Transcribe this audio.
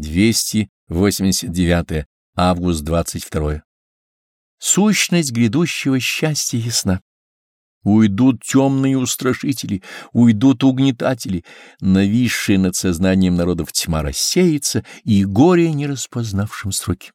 289 август 22 Сущность грядущего счастья ясна. Уйдут темные устрашители, уйдут угнетатели, нависшие над сознанием народов тьма рассеется, и горе не распознавшим сроки.